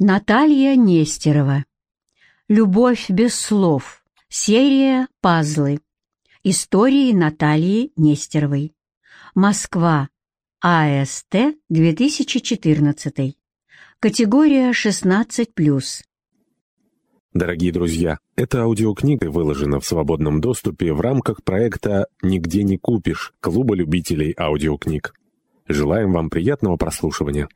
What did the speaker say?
Наталья Нестерова. Любовь без слов. Серия «Пазлы». Истории Натальи Нестеровой. Москва. АСТ 2014. Категория 16+. Дорогие друзья, эта аудиокнига выложена в свободном доступе в рамках проекта «Нигде не купишь» Клуба любителей аудиокниг. Желаем вам приятного прослушивания.